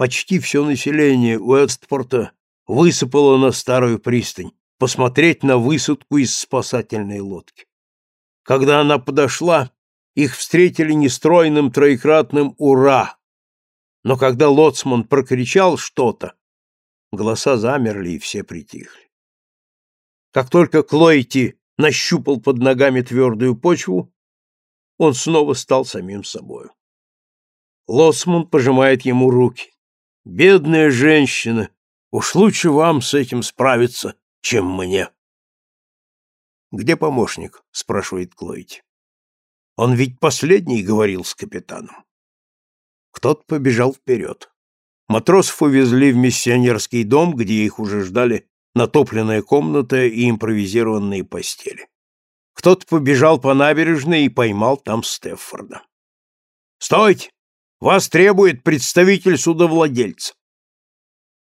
Почти все население Уэстпорта высыпало на старую пристань посмотреть на высадку из спасательной лодки. Когда она подошла, их встретили нестройным троекратным «Ура!». Но когда лоцман прокричал что-то, голоса замерли и все притихли. Как только Клойти нащупал под ногами твердую почву, он снова стал самим собою. Лоцман пожимает ему руки. «Бедная женщина! Уж лучше вам с этим справиться, чем мне!» «Где помощник?» — спрашивает Клойти. «Он ведь последний говорил с капитаном». Кто-то побежал вперед. Матросов увезли в миссионерский дом, где их уже ждали натопленная комната и импровизированные постели. Кто-то побежал по набережной и поймал там Стеффорда. «Стойте! Вас требует представитель судовладельца!»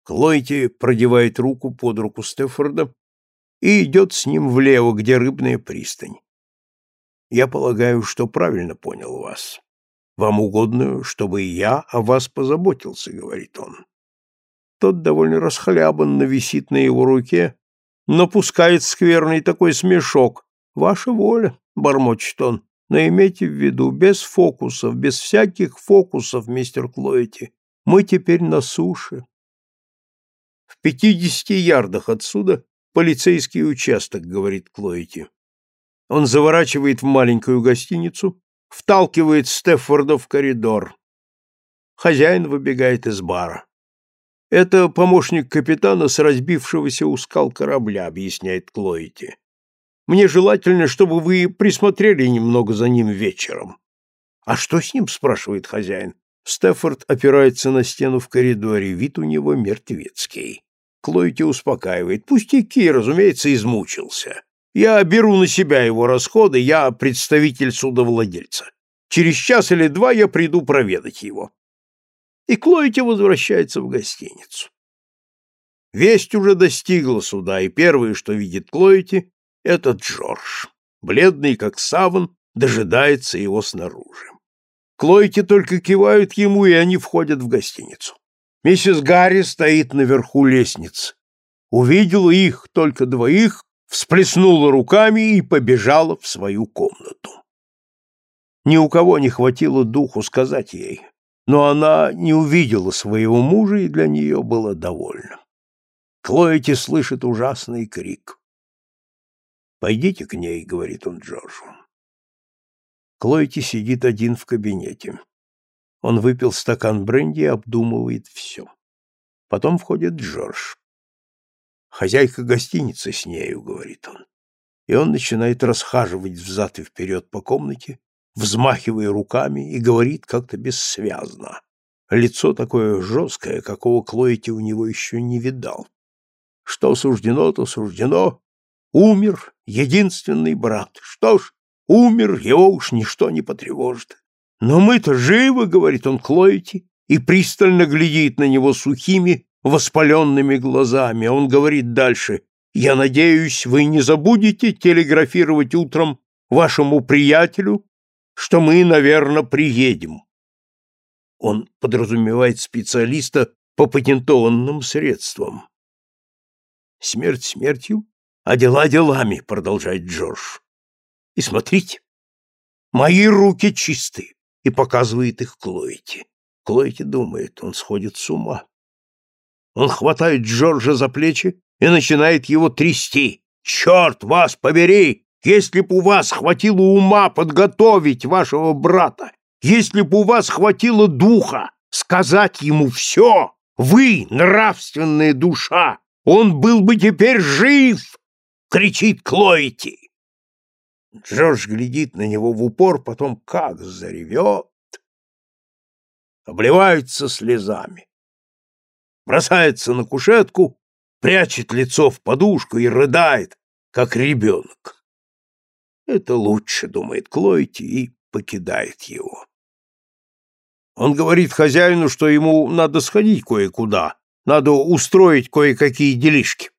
Клойти продевает руку под руку Стеффорда и идет с ним влево, где рыбная пристань. «Я полагаю, что правильно понял вас. Вам угодно, чтобы я о вас позаботился», — говорит он. Тот довольно расхлябанно висит на его руке, но пускает скверный такой смешок. «Ваша воля», — бормочет он, — «но имейте в виду, без фокусов, без всяких фокусов, мистер Клоэти, мы теперь на суше». В пятидесяти ярдах отсюда полицейский участок, говорит Клоэти. Он заворачивает в маленькую гостиницу, вталкивает Стеффорда в коридор. Хозяин выбегает из бара. «Это помощник капитана с разбившегося у скал корабля», — объясняет Клоити. «Мне желательно, чтобы вы присмотрели немного за ним вечером». «А что с ним?» — спрашивает хозяин. Стефорд опирается на стену в коридоре, вид у него мертвецкий. Клоити успокаивает. «Пустяки, разумеется, измучился. Я беру на себя его расходы, я представитель судовладельца. Через час или два я приду проведать его и Клойти возвращается в гостиницу. Весть уже достигла суда, и первое, что видит Клойти, это Джордж. Бледный, как саван, дожидается его снаружи. Клойти только кивают ему, и они входят в гостиницу. Миссис Гарри стоит наверху лестницы. Увидела их, только двоих, всплеснула руками и побежала в свою комнату. Ни у кого не хватило духу сказать ей, но она не увидела своего мужа и для нее было довольно. Клоэти слышит ужасный крик. «Пойдите к ней», — говорит он Джорджу. Клоэти сидит один в кабинете. Он выпил стакан бренди и обдумывает все. Потом входит Джордж. «Хозяйка гостиницы с нею», — говорит он. И он начинает расхаживать взад и вперед по комнате, взмахивая руками, и говорит как-то бессвязно. Лицо такое жесткое, какого Клоэти у него еще не видал. Что суждено, то суждено. Умер единственный брат. Что ж, умер, его уж ничто не потревожит. Но мы-то живы, говорит он Клоэти, и пристально глядит на него сухими, воспаленными глазами. Он говорит дальше, «Я надеюсь, вы не забудете телеграфировать утром вашему приятелю что мы, наверное, приедем. Он подразумевает специалиста по патентованным средствам. Смерть смертью, а дела делами, продолжает Джордж. И смотрите, мои руки чисты, и показывает их Клоэти. Клоэти думает, он сходит с ума. Он хватает Джорджа за плечи и начинает его трясти. «Черт вас побери! Если б у вас хватило ума подготовить вашего брата, если б у вас хватило духа сказать ему все, вы, нравственная душа, он был бы теперь жив!» — кричит Клоити. Джордж глядит на него в упор, потом как заревет, обливается слезами, бросается на кушетку, прячет лицо в подушку и рыдает, как ребенок. Это лучше, думает Клойти и покидает его. Он говорит хозяину, что ему надо сходить кое-куда, надо устроить кое-какие делишки.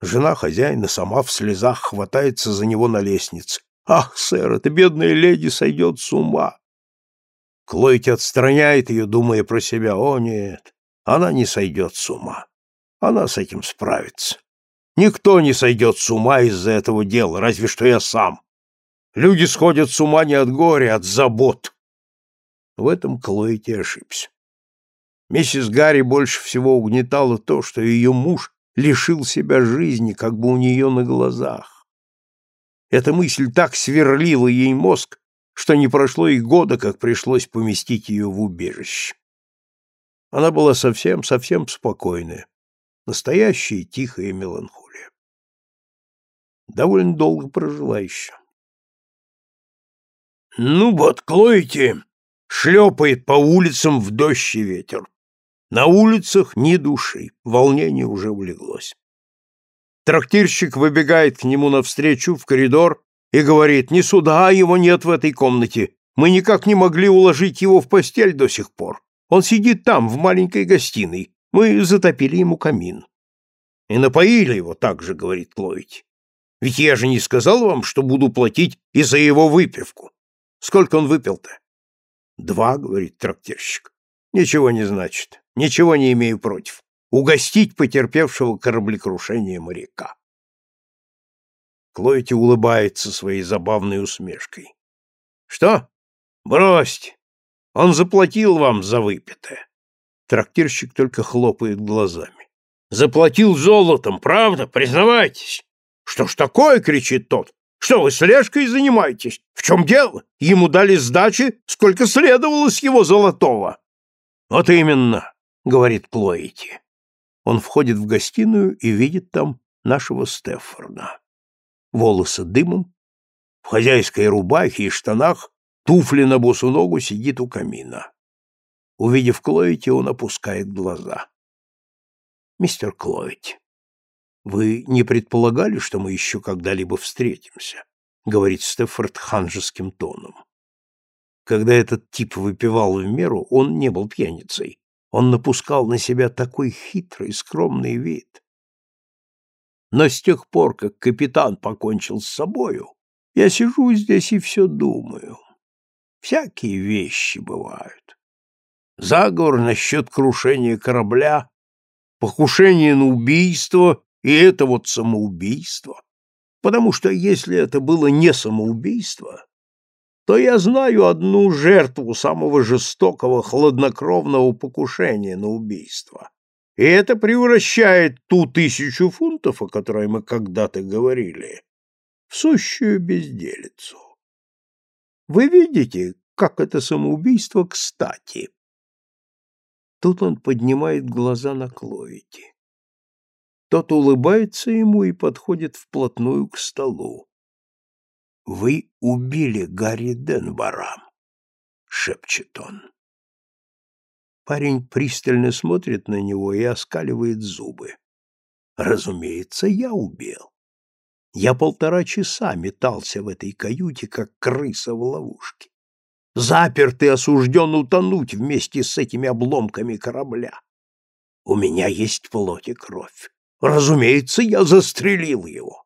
Жена хозяина сама в слезах хватается за него на лестнице. «Ах, сэр, эта бедная леди сойдет с ума!» Клойти отстраняет ее, думая про себя. «О, нет, Она не сойдет с ума. Она с этим справится. Никто не сойдет с ума из-за этого дела, разве что я сам. Люди сходят с ума не от горя, а от забот. В этом Клоити ошибся. Миссис Гарри больше всего угнетало то, что ее муж лишил себя жизни как бы у нее на глазах. Эта мысль так сверлила ей мозг, что не прошло и года, как пришлось поместить ее в убежище. Она была совсем-совсем спокойная, настоящая тихая меланхолия. Довольно долго прожила еще. Ну вот, Клоити шлепает по улицам в дождь и ветер. На улицах ни души, волнение уже улеглось. Трактирщик выбегает к нему навстречу в коридор и говорит, «Не сюда, его нет в этой комнате. Мы никак не могли уложить его в постель до сих пор. Он сидит там, в маленькой гостиной. Мы затопили ему камин». «И напоили его так же», — говорит Клоити. «Ведь я же не сказал вам, что буду платить и за его выпивку. Сколько он выпил-то? Два, говорит трактирщик. Ничего не значит. Ничего не имею против. Угостить потерпевшего кораблекрушение моряка. Клойти улыбается своей забавной усмешкой. Что? Бросьте. Он заплатил вам за выпитое. Трактирщик только хлопает глазами. Заплатил золотом, правда? Признавайтесь. Что ж такое, кричит тот. Что вы слежкой занимаетесь? В чем дело? Ему дали сдачи, сколько следовало с его золотого. Вот именно, говорит Клоити. Он входит в гостиную и видит там нашего Стефорда. Волосы дымом, в хозяйской рубахе и штанах, туфли на босу ногу сидит у камина. Увидев Клоити, он опускает глаза. «Мистер Клоити, вы не предполагали, что мы еще когда-либо встретимся? говорит Стефорд ханжеским тоном. Когда этот тип выпивал в меру, он не был пьяницей. Он напускал на себя такой хитрый, скромный вид. Но с тех пор, как капитан покончил с собою, я сижу здесь и все думаю. Всякие вещи бывают. Заговор насчет крушения корабля, покушение на убийство и это вот самоубийство. Потому что если это было не самоубийство, то я знаю одну жертву самого жестокого, хладнокровного покушения на убийство. И это превращает ту тысячу фунтов, о которой мы когда-то говорили, в сущую безделицу. Вы видите, как это самоубийство кстати? Тут он поднимает глаза на Кловити. Тот улыбается ему и подходит вплотную к столу. «Вы убили Гарри Денбара», — шепчет он. Парень пристально смотрит на него и оскаливает зубы. «Разумеется, я убил. Я полтора часа метался в этой каюте, как крыса в ловушке. Запертый осужден утонуть вместе с этими обломками корабля. У меня есть плоть и кровь. Разумеется, я застрелил его.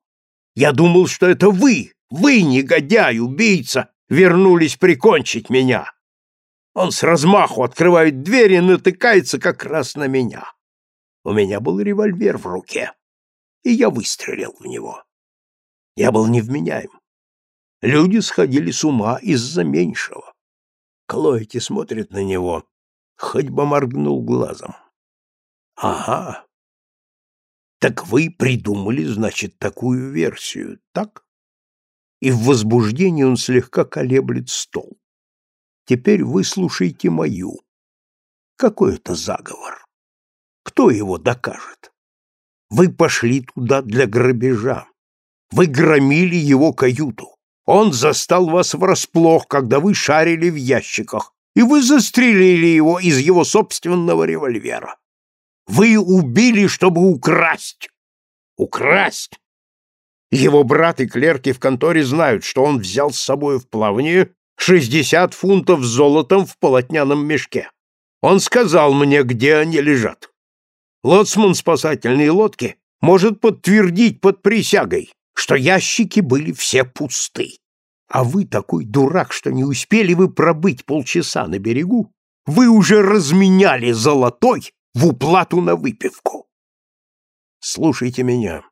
Я думал, что это вы, вы, негодяй, убийца, вернулись прикончить меня. Он с размаху открывает дверь и натыкается как раз на меня. У меня был револьвер в руке, и я выстрелил в него. Я был невменяем. Люди сходили с ума из-за меньшего. Клоэти смотрит на него, хоть бы моргнул глазом. Ага, так вы придумали, значит, такую версию, так? И в возбуждении он слегка колеблет стол. Теперь выслушайте мою. Какой это заговор? Кто его докажет? Вы пошли туда для грабежа. Вы громили его каюту. Он застал вас врасплох, когда вы шарили в ящиках, и вы застрелили его из его собственного револьвера. Вы убили, чтобы украсть. Украсть! Его брат и клерки в конторе знают, что он взял с собой в плавание шестьдесят фунтов золотом в полотняном мешке. Он сказал мне, где они лежат. Лоцман спасательной лодки может подтвердить под присягой, что ящики были все пусты. А вы такой дурак, что не успели вы пробыть полчаса на берегу, вы уже разменяли золотой в уплату на выпивку. Слушайте меня.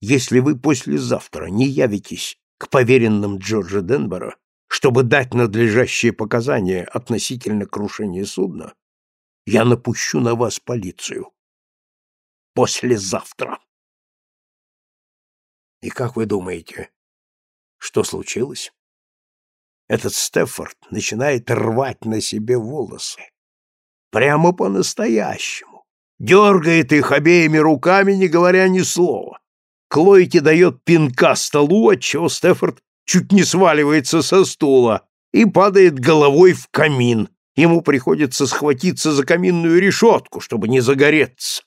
Если вы послезавтра не явитесь к поверенным Джорджа Денбора, чтобы дать надлежащие показания относительно крушения судна, я напущу на вас полицию. Послезавтра. И как вы думаете, что случилось? Этот Стефорд начинает рвать на себе волосы. Прямо по-настоящему. Дергает их обеими руками, не говоря ни слова. Клойки дает пинка столу, отчего Стефорд чуть не сваливается со стула и падает головой в камин. Ему приходится схватиться за каминную решетку, чтобы не загореться.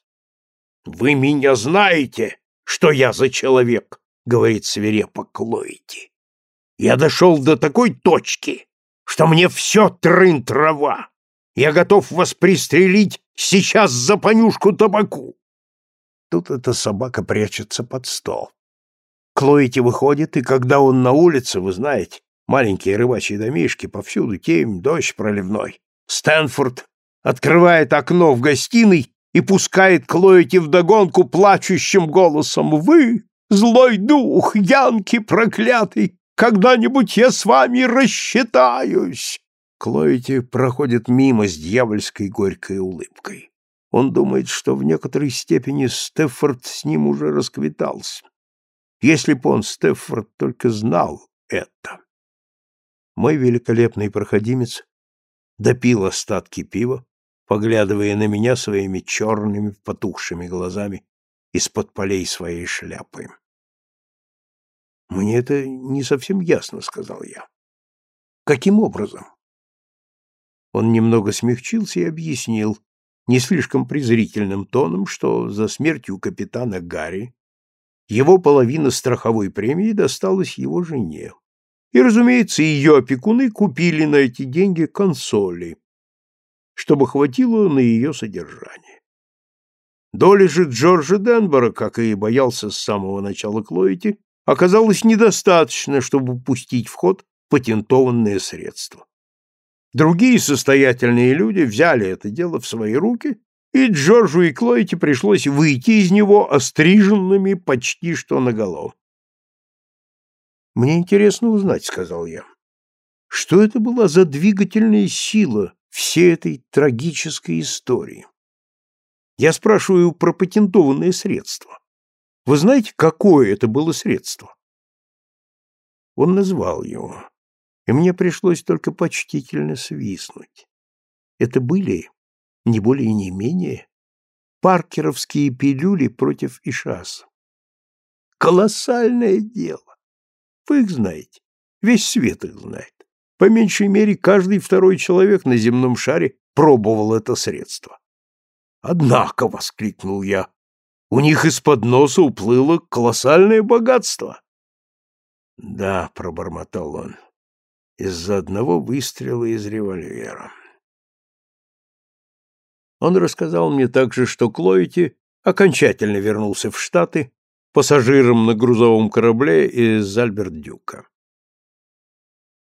«Вы меня знаете, что я за человек», — говорит свирепо Клойти. «Я дошел до такой точки, что мне все трын-трава. Я готов вас пристрелить сейчас за понюшку табаку. Тут эта собака прячется под стол. Клоити выходит, и когда он на улице, вы знаете, маленькие рыбачьи домишки, повсюду темь, дождь проливной. Стэнфорд открывает окно в гостиной и пускает Клоити вдогонку плачущим голосом. «Вы, злой дух, Янки проклятый, когда-нибудь я с вами рассчитаюсь!» Клоити проходит мимо с дьявольской горькой улыбкой. Он думает, что в некоторой степени Стеффорд с ним уже расквитался. Если б он, Стеффорд, только знал это. Мой великолепный проходимец допил остатки пива, поглядывая на меня своими черными потухшими глазами из-под полей своей шляпы. «Мне это не совсем ясно», — сказал я. «Каким образом?» Он немного смягчился и объяснил, не слишком презрительным тоном, что за смертью капитана Гарри его половина страховой премии досталась его жене. И, разумеется, ее опекуны купили на эти деньги консоли, чтобы хватило на ее содержание. Доля же Джорджа Денбора, как и боялся с самого начала Клоити, оказалось недостаточно, чтобы пустить в ход патентованные средства. Другие состоятельные люди взяли это дело в свои руки, и Джорджу и Клойте пришлось выйти из него остриженными почти что наголо. «Мне интересно узнать», — сказал я, — «что это была за двигательная сила всей этой трагической истории? Я спрашиваю про патентованное средство. Вы знаете, какое это было средство?» Он назвал его и мне пришлось только почтительно свистнуть. Это были, не более и не менее, паркеровские пилюли против Ишаса. Колоссальное дело! Вы их знаете, весь свет их знает. По меньшей мере, каждый второй человек на земном шаре пробовал это средство. «Однако», — воскликнул я, — «у них из-под носа уплыло колоссальное богатство». «Да», — пробормотал он, из-за одного выстрела из револьвера. Он рассказал мне также, что Клоити окончательно вернулся в Штаты пассажиром на грузовом корабле из Альберт-Дюка.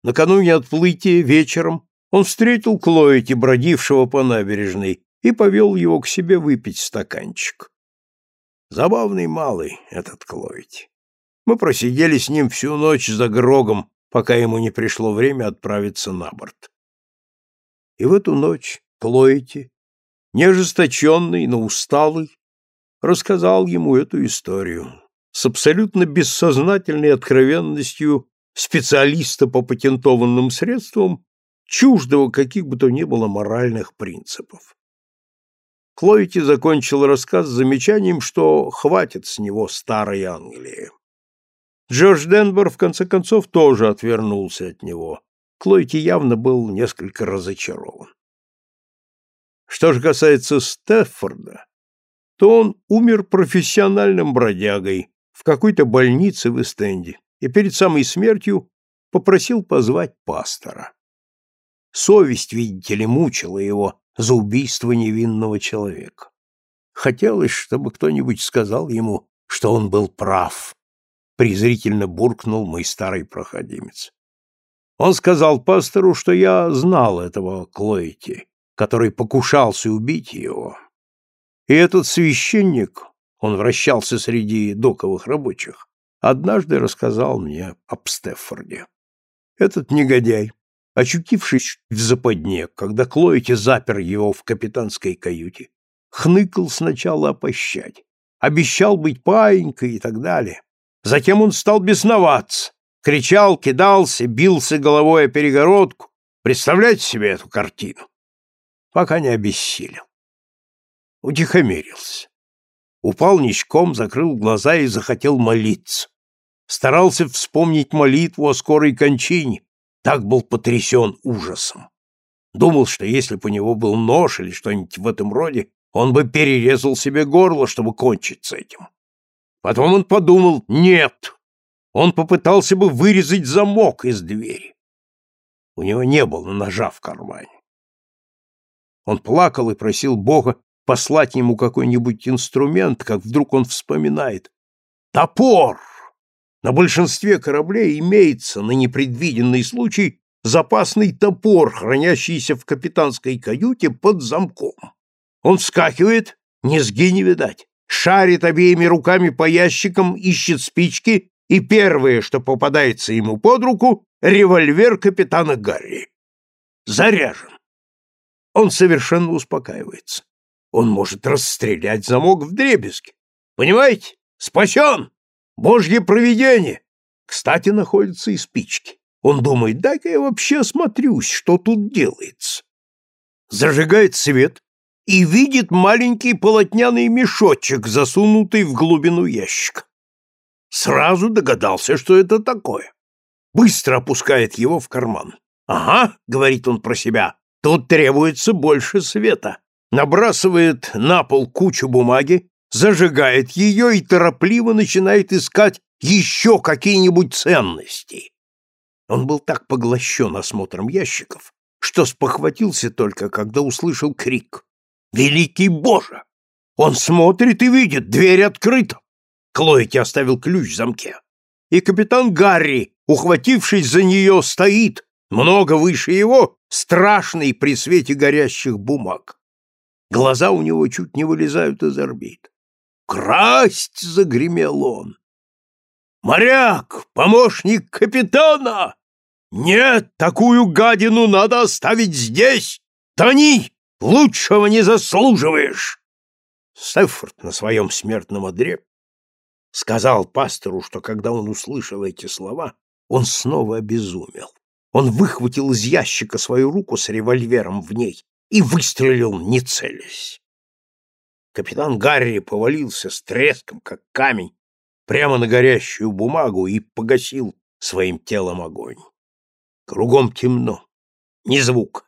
Накануне отплытия вечером он встретил Клоити, бродившего по набережной, и повел его к себе выпить стаканчик. Забавный малый этот Клоити. Мы просидели с ним всю ночь за Грогом пока ему не пришло время отправиться на борт. И в эту ночь Клоити, не ожесточенный, но усталый, рассказал ему эту историю с абсолютно бессознательной откровенностью специалиста по патентованным средствам, чуждого каких бы то ни было моральных принципов. Клоити закончил рассказ замечанием, что хватит с него старой Англии. Джордж Денбор в конце концов тоже отвернулся от него. Клойки явно был несколько разочарован. Что же касается Стеффорда, то он умер профессиональным бродягой в какой-то больнице в Эстенде и перед самой смертью попросил позвать пастора. Совесть, видите ли, мучила его за убийство невинного человека. Хотелось, чтобы кто-нибудь сказал ему, что он был прав, презрительно буркнул мой старый проходимец. Он сказал пастору, что я знал этого Клоити, который покушался убить его. И этот священник, он вращался среди доковых рабочих, однажды рассказал мне об Стеффорде. Этот негодяй, очутившись в западне, когда Клоити запер его в капитанской каюте, хныкал сначала о пощаде, обещал быть паинькой и так далее. Затем он стал бесноваться, кричал, кидался, бился головой о перегородку. Представляете себе эту картину? Пока не обессилел. Утихомирился. Упал ничком, закрыл глаза и захотел молиться. Старался вспомнить молитву о скорой кончине, так был потрясен ужасом. Думал, что если бы у него был нож или что-нибудь в этом роде, он бы перерезал себе горло, чтобы кончить с этим. Потом он подумал, нет, он попытался бы вырезать замок из двери. У него не было ножа в кармане. Он плакал и просил Бога послать ему какой-нибудь инструмент, как вдруг он вспоминает. Топор! На большинстве кораблей имеется на непредвиденный случай запасный топор, хранящийся в капитанской каюте под замком. Он вскакивает, низги не видать, шарит обеими руками по ящикам, ищет спички, и первое, что попадается ему под руку, револьвер капитана Гарри. Заряжен. Он совершенно успокаивается. Он может расстрелять замок в дребезги. Понимаете? Спасен! Божье провидение! Кстати, находятся и спички. Он думает, дай-ка я вообще осмотрюсь, что тут делается. Зажигает свет, и видит маленький полотняный мешочек, засунутый в глубину ящика. Сразу догадался, что это такое. Быстро опускает его в карман. «Ага», — говорит он про себя, — «тут требуется больше света». Набрасывает на пол кучу бумаги, зажигает ее и торопливо начинает искать еще какие-нибудь ценности. Он был так поглощен осмотром ящиков, что спохватился только, когда услышал крик. Великий Боже! Он смотрит и видит, дверь открыта. Клоити оставил ключ в замке. И капитан Гарри, ухватившись за нее, стоит, много выше его, страшный при свете горящих бумаг. Глаза у него чуть не вылезают из орбит. «Красть!» — загремел он. «Моряк! Помощник капитана! Нет, такую гадину надо оставить здесь! Тони! Лучшего не заслуживаешь!» Стефорд на своем смертном одре сказал пастору, что когда он услышал эти слова, он снова обезумел. Он выхватил из ящика свою руку с револьвером в ней и выстрелил, не целясь. Капитан Гарри повалился с треском, как камень, прямо на горящую бумагу и погасил своим телом огонь. Кругом темно, ни звука.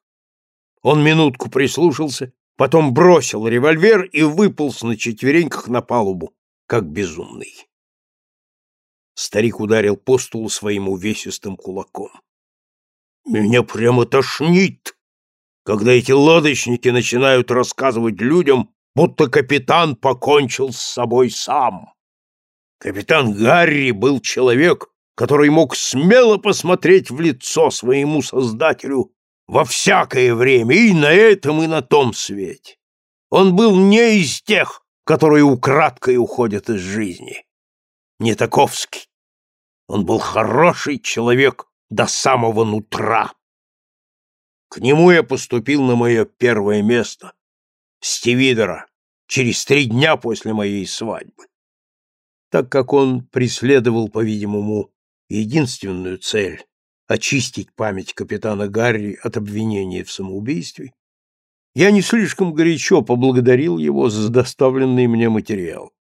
Он минутку прислушался, потом бросил револьвер и выполз на четвереньках на палубу, как безумный. Старик ударил по столу своим увесистым кулаком. «Меня прямо тошнит, когда эти лодочники начинают рассказывать людям, будто капитан покончил с собой сам. Капитан Гарри был человек, который мог смело посмотреть в лицо своему создателю во всякое время, и на этом, и на том свете. Он был не из тех, которые украдкой уходят из жизни. Не таковский. Он был хороший человек до самого нутра. К нему я поступил на мое первое место, Стивидора, через три дня после моей свадьбы. Так как он преследовал, по-видимому, единственную цель очистить память капитана Гарри от обвинения в самоубийстве, я не слишком горячо поблагодарил его за доставленный мне материал.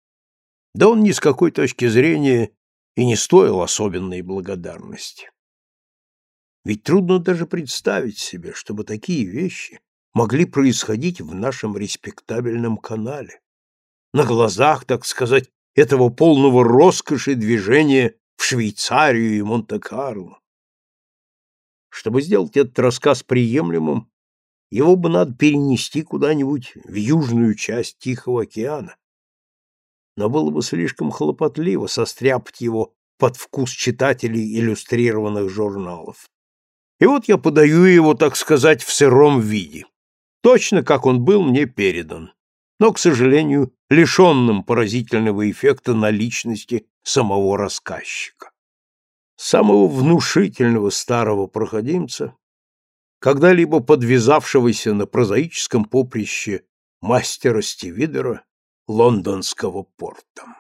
Да он ни с какой точки зрения и не стоил особенной благодарности. Ведь трудно даже представить себе, чтобы такие вещи могли происходить в нашем респектабельном канале. На глазах, так сказать, этого полного роскоши движения в Швейцарию и Монте-Карло. Чтобы сделать этот рассказ приемлемым, его бы надо перенести куда-нибудь в южную часть Тихого океана. Но было бы слишком хлопотливо состряпать его под вкус читателей иллюстрированных журналов. И вот я подаю его, так сказать, в сыром виде. точно как он был мне передан, но, к сожалению, лишенным поразительного эффекта на личности самого рассказчика. Самого внушительного старого проходимца, когда-либо подвязавшегося на прозаическом поприще мастера Стивидера лондонского порта.